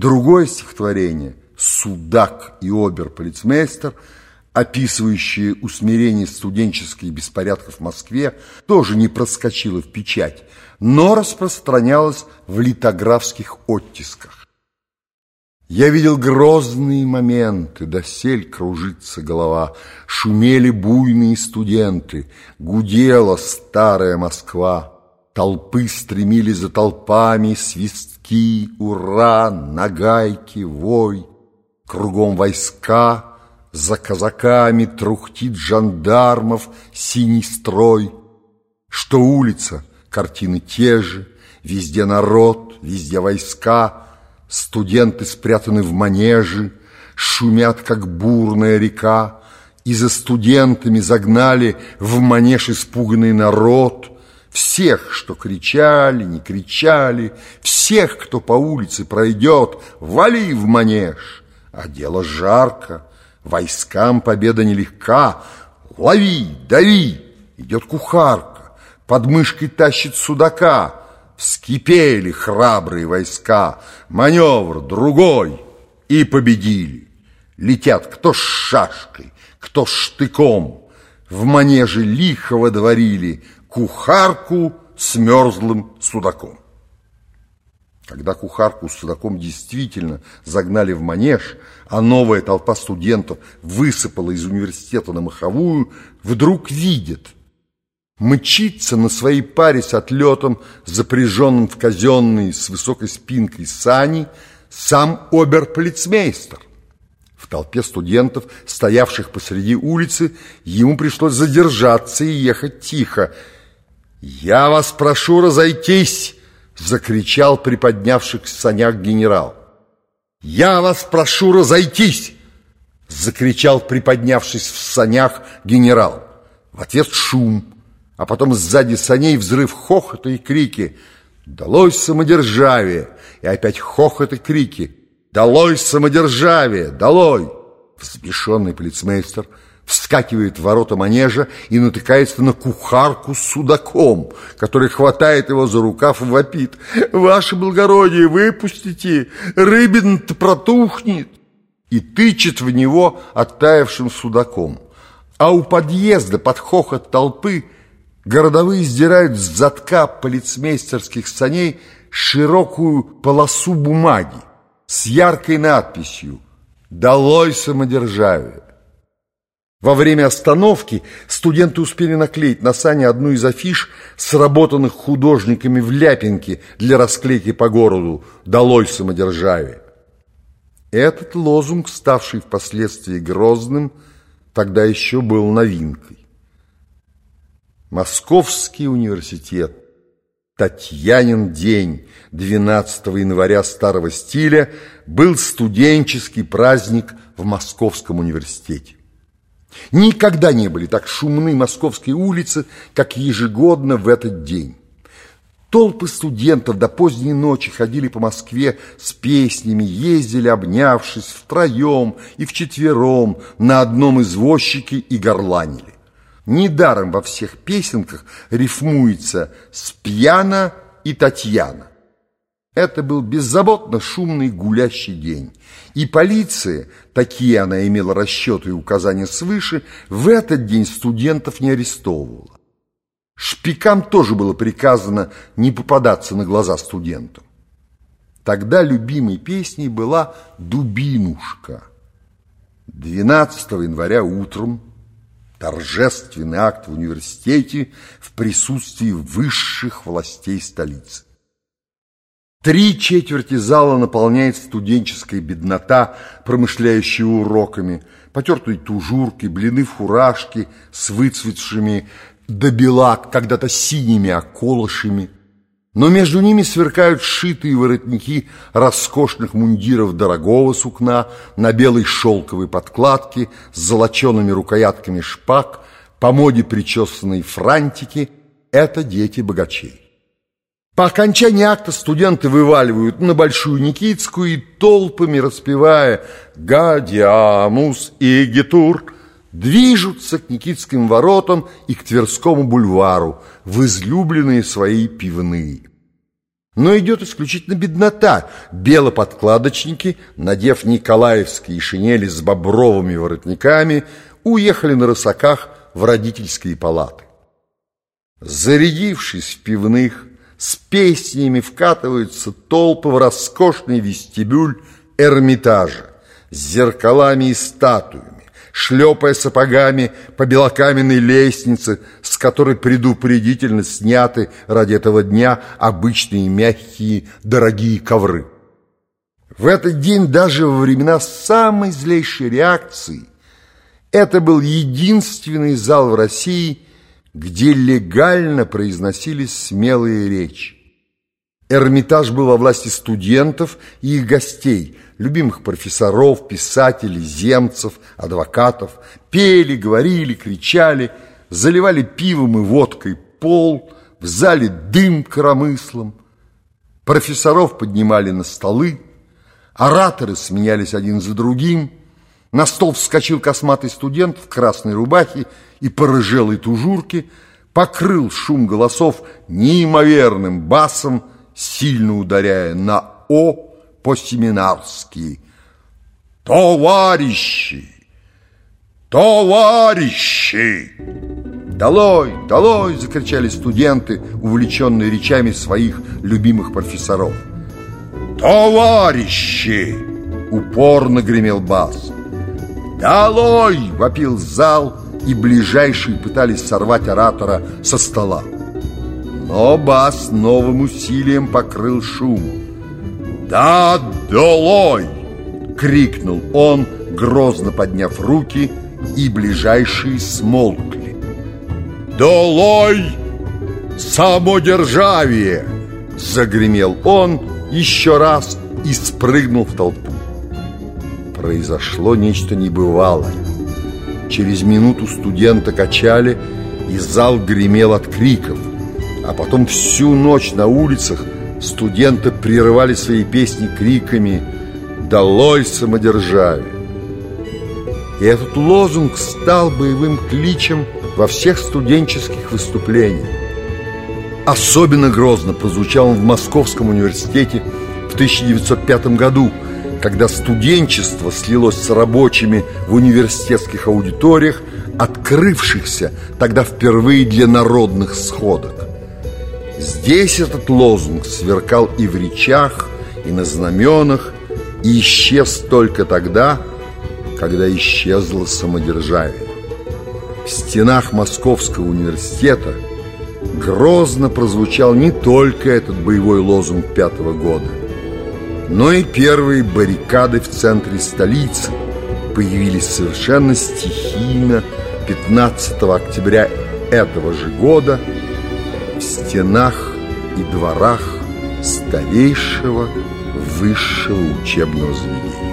Другое стихотворение «Судак и обер-полицмейстер», описывающее усмирение студенческих беспорядков в Москве, тоже не проскочило в печать, но распространялось в литографских оттисках. Я видел грозные моменты, досель кружится голова, Шумели буйные студенты, гудела старая Москва. Толпы стремились за толпами, свистки, ура, нагайки, вой. Кругом войска, за казаками трухтит жандармов синий строй. Что улица, картины те же, везде народ, везде войска, Студенты спрятаны в манеже, шумят, как бурная река, И за студентами загнали в манеж испуганный народ, Всех, что кричали, не кричали, Всех, кто по улице пройдет, вали в манеж. А дело жарко, войскам победа нелегка, Лови, дави, идет кухарка, Под мышкой тащит судака — Вскипели храбрые войска, маневр другой, и победили. Летят кто с шашкой, кто с штыком, в манеже лихо водворили кухарку с мерзлым судаком. Когда кухарку с судаком действительно загнали в манеж, а новая толпа студентов высыпала из университета на маховую, вдруг видят – мчится на своей паре с отлетом, запряженным в казенные с высокой спинкой сани, сам оберполицмейстер. В толпе студентов, стоявших посреди улицы, ему пришлось задержаться и ехать тихо. «Я вас прошу разойтись!» — закричал приподнявших в санях генерал. «Я вас прошу разойтись!» — закричал приподнявшись в санях генерал. В ответ шум — а потом сзади саней взрыв хохота и крики «Долой самодержавие!» и опять хохот и крики «Долой самодержавие! Долой!» Взбешенный полицмейстер вскакивает в ворота манежа и натыкается на кухарку с судаком, который хватает его за рукав и вопит «Ваше благородие, выпустите! Рыбин-то протухнет!» и тычет в него оттаившим судаком. А у подъезда под хохот толпы – Городовые сдирают с затка полицмейстерских саней широкую полосу бумаги с яркой надписью «Долой самодержавие». Во время остановки студенты успели наклеить на сани одну из афиш, сработанных художниками в Ляпинке для расклейки по городу «Долой самодержавие». Этот лозунг, ставший впоследствии грозным, тогда еще был новинкой. Московский университет. Татьянин день 12 января старого стиля был студенческий праздник в Московском университете. Никогда не были так шумны московские улицы, как ежегодно в этот день. Толпы студентов до поздней ночи ходили по Москве с песнями, ездили, обнявшись, втроем и вчетвером на одном извозчике и горланили. Недаром во всех песенках рифмуется «спьяна» и «Татьяна». Это был беззаботно шумный гулящий день. И полиция, такие она имела расчеты и указания свыше, в этот день студентов не арестовывала. Шпикам тоже было приказано не попадаться на глаза студентам. Тогда любимой песней была «Дубинушка». 12 января утром торжественный акт в университете в присутствии высших властей столицы. Три четверти зала наполняет студенческая беднота, промышляющая уроками, потертые тужурки, блины-фуражки с выцветшими до бела, когда-то синими околышами – но между ними сверкают сшитые воротники роскошных мундиров дорогого сукна на белой шелковой подкладке с золочеными рукоятками шпаг, по моде причесанные франтики – это дети богачей. По окончании акта студенты вываливают на Большую Никитскую и толпами распевая «Гадиамус и Гетур» движутся к Никитским воротам и к Тверскому бульвару в излюбленные свои пивные. но идет исключительно беднота. Белоподкладочники, надев николаевские шинели с бобровыми воротниками, уехали на рысаках в родительские палаты. Зарядившись в пивных, с песнями вкатываются толпы в роскошный вестибюль Эрмитажа с зеркалами и статуями, шлепая сапогами по белокаменной лестнице, с которой предупредительно сняты ради этого дня обычные мягкие дорогие ковры. В этот день даже во времена самой злейшей реакции это был единственный зал в России, где легально произносились смелые речи. Эрмитаж был во власти студентов и их гостей, любимых профессоров, писателей, земцев, адвокатов. Пели, говорили, кричали, заливали пивом и водкой пол, в зале дым коромыслом. Профессоров поднимали на столы, ораторы сменялись один за другим. На стол вскочил косматый студент в красной рубахе и порыжелой тужурке, покрыл шум голосов неимоверным басом, сильно ударяя на «о» по-семинарски. «Товарищи! Товарищи!» «Долой! Долой!» – закричали студенты, увлеченные речами своих любимых профессоров. «Товарищи!» – упорно гремел бас. «Долой!» – вопил зал, и ближайшие пытались сорвать оратора со стола. Но бас новым усилием покрыл шум. «Да долой!» — крикнул он, грозно подняв руки, и ближайшие смолкли. «Долой! Самодержавие!» — загремел он еще раз и спрыгнул в толпу. Произошло нечто небывалое. Через минуту студента качали, и зал гремел от криков. А потом всю ночь на улицах студенты прерывали свои песни криками «Долой самодержавие!». И этот лозунг стал боевым кличем во всех студенческих выступлениях. Особенно грозно прозвучал он в Московском университете в 1905 году, когда студенчество слилось с рабочими в университетских аудиториях, открывшихся тогда впервые для народных сходок. Здесь этот лозунг сверкал и в речах, и на знаменах, и исчез только тогда, когда исчезло самодержавие. В стенах Московского университета грозно прозвучал не только этот боевой лозунг пятого года, но и первые баррикады в центре столицы появились совершенно стихийно 15 октября этого же года – в стенах и дворах старейшего высшего учебного заведения.